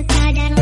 kepada